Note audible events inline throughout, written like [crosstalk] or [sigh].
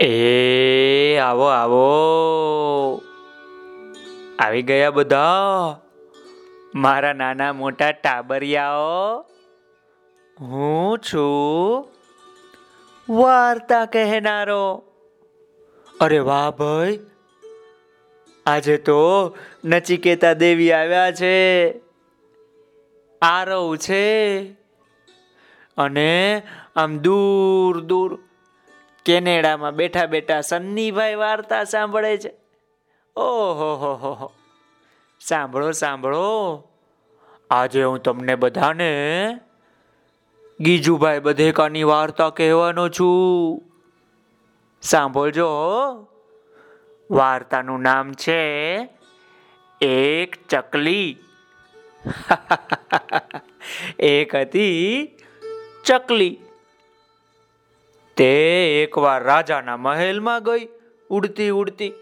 એ, આવો આવો. આવી ગયા બધા. મારા નાના મોટા ટાબરિયાઓ. હું છું વાર્તા કહેનારો. અરે વાહ ભાઈ. આજે તો નચિકેતા દેવી આવ્યા છે. આરવ છે. અને આમ દૂર દૂર કેનેડામાં બેઠા બેઠા સન્નીભાઈ વાર્તા સાંભળે છે. ઓહો, હો હો હો. સાંભળો સાંભળો. આજે હું તમને બધાને ગીજુભાઈ બધેકાની વાર્તા કહેવાનો છું. સાંભળજો. વાર્તાનું નામ છે એક ચકલી. [laughs] એક હતી ચકલી. તે એકવાર રાજાના મહેલમાં ગઈ, ઉડતી ઉડતી.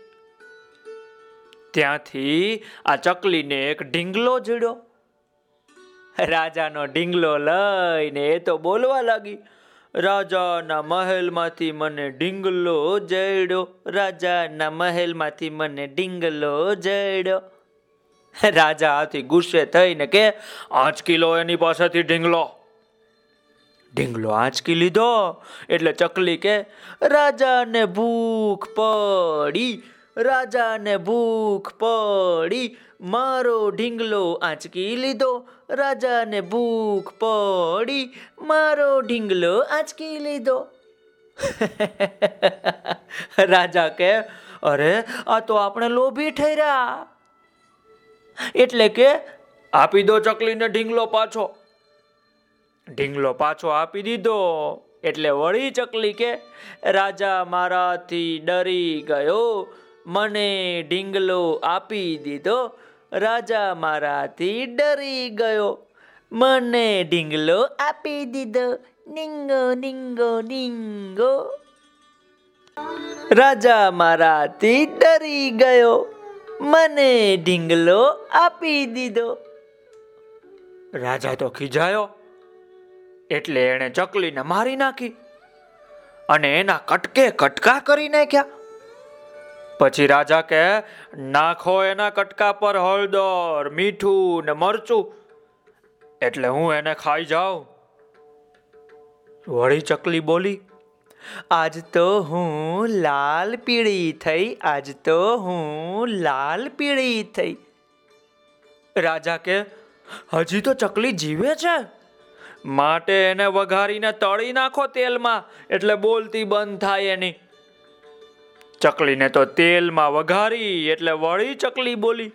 ત્યાંથી આ ચકલીને એક ઢીંગલો જડ્યો. રાજાનો ઢીંગલો લઈને એ તો બોલવા લાગી. રાજાના મહેલમાંથી મને ઢીંગલો જડ્યો. રાજાના મહેલમાંથી મને ઢીંગલો જડ્યો. રાજા આથી ગુસ્સે થઈને કે આંચકી લો એની પાસેથી ઢીંગલો. ઢીંગલો આંચકી લીધો. એટલે ચકલી કે, રાજાને ભૂખ પડી, રાજાને ભૂખ પડી, મારો ઢીંગલો આંચકી લીધો, રાજાને ભૂખ પડી, મારો ઢીંગલો આંચકી લીધો. [laughs] રાજા કે, અરે, આ તો આપણે લોભી ઠર્યા. એટલે કે, આપી દો ચકલીને ઢીંગલો પાછો. ઢીંગલો પાછો આપી દીધો. એટલે વળી ચકલી કે, રાજા મારાથી ડરી ગયો. મને ઢીંગલો આપી દીધો. રાજા મારાથી ડરી ગયો. મને ઢીંગલો આપી દીધો. નિંગો નિંગો નિંગો. રાજા મારાથી ડરી ગયો. મને ઢીંગલો આપી દીધો. રાજા તો ખીજાયો. એટલે એણે ચકલીને મારી નાખી અને એના કટકે કટકા કરી નાખ્યા. પછી રાજા કે, નાખો એના કટકા પર હળદર, મીઠું ને મરચું, એટલે હું એને ખાઈ જાઉં. વળી ચકલી બોલી, આજ તો હું લાલ પીળી થઈ, આજ તો હું લાલ પીળી થઈ. રાજા કે, હજી તો ચકલી જીવે છે? માટે એને વઘારીને તળી નાખો તેલમાં. એટલે બોલતી બંધ થાય એની. ચકલીને તો તેલમાં વઘારી, એટલે વળી ચકલી બોલી.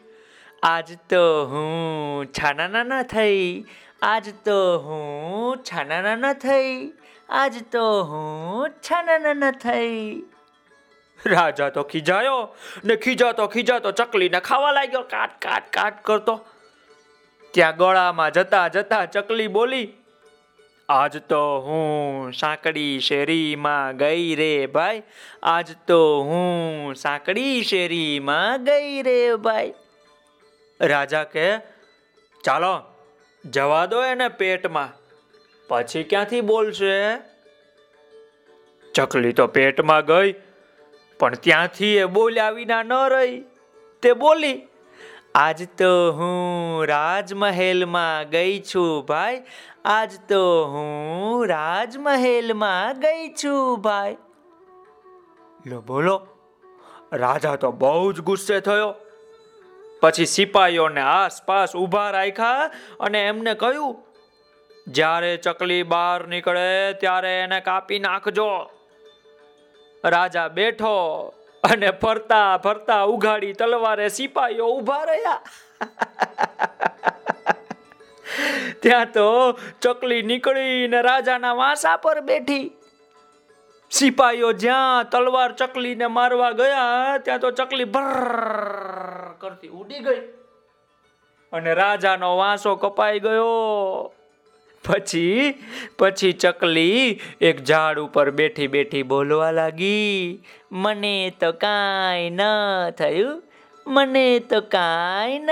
આજ તો હું છાના નાના થઈ, આજ તો હું છાના નાના થઈ, આજ તો હું છાના નાના થઈ. રાજા તો ખીજાયો, ને ખીજાતો ખીજાતો ચકલીને ખાવા લાગ્યો, કાટ કાટ કાટ કરતો. ત્યાં ગળામાં જતા જતા ચકલી બોલી આજ તો હું સાંકડી શેરીમાં ગઈ રે ભાઈ. આજ તો હું સાંકડી શેરીમાં ગઈ રે ભાઈ. રાજા કે ચાલો, જવા દો એને પેટમાં. પછી ક્યાંથી બોલશે? ચકલી તો પેટમાં ગઈ, પણ ત્યાંથી એ બોલ્યા વિના ન રહી. તે બોલી આજ તો હું રાજમહેલમાં ગઈ છું ભાઈ. આજ તો હું રાજમહેલમાં ગઈ છું ભાઈ. લો, બોલો. રાજા તો બહુ જ ગુસ્સે થયો. પછી સિપાહીઓને આસપાસ ઊભા રાખ્યા અને એમને કહ્યું, જ્યારે ચકલી બહાર નીકળે ત્યારે એને કાપી નાખજો. રાજા બેઠો અને ફરતા ફરતા ઉઘાડી તલવારે સિપાહીઓ ઊભા રહ્યા. ત્યાં તો ચકલી નીકળીને રાજાના વાંસા પર બેઠી. સિપાહીઓ જ્યાં તલવાર ચકલીને મારવા ગયા, ત્યાં તો ચકલી ભર ઉડી ગઈ. અને રાજાનો વાંસો કપાઈ ગયો. પછી પછી ચકલી એક ઝાડ ઉપર બેઠી બેઠી બોલવા લાગી, મને તો કાંઈ ન થયું, મને તો કાંઈ ન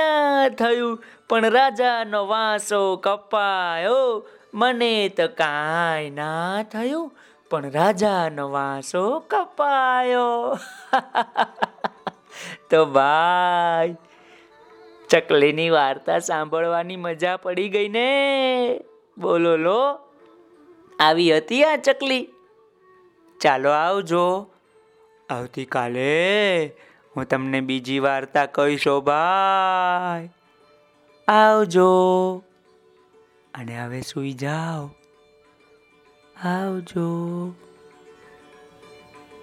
થયું, પણ રાજાનો વાંસો કપાયો, મને તો કાંઈ ના થયું, પણ રાજાનો વાંસો કપાયો. [laughs] તો ભાઈ, ચકલીની વાર્તા સાંભળવાની મજા પડી ગઈ ને. બોલો, લો. આવી હતી આ ચકલી? ચાલો આવજો. આવતીકાલે હું તમને બીજી વાર્તા કહીશો ભાઈ. આવજો. અને હવે સૂઈ જાઓ. આવજો.